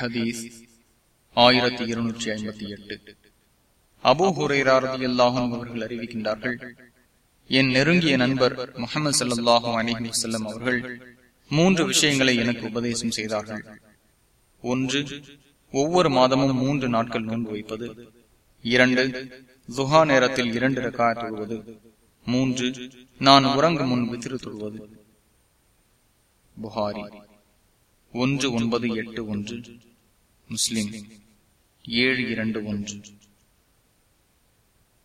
ஹதீஸ் ஆயிரத்தி இருநூற்றி ஐம்பத்தி எட்டு. அபு ஹுரேராரதி அல்லாஹும் அவர்கள் அறிவிக்கின்றார்கள் என் நெருங்கிய நண்பர் முகமது சல்லாஹும் அலிஹி வசல்லம் அவர்கள் மூன்று விஷயங்களை எனக்கு உபதேசம் செய்தார்கள். ஒன்று ஒவ்வொரு மாதமும் மூன்று நாட்கள் நோன்பு வைப்பது. இரண்டு துஹா நேரத்தில் இரண்டு ரக்காய் தொழுவது. மூன்று நான் உறங்கும் முன் வித்திரு தொழுவது. புகாரி. ஒன்று ஒன்பது எட்டு ஒன்று. முஸ்லிம் ஏழு இரண்டு ஒன்று.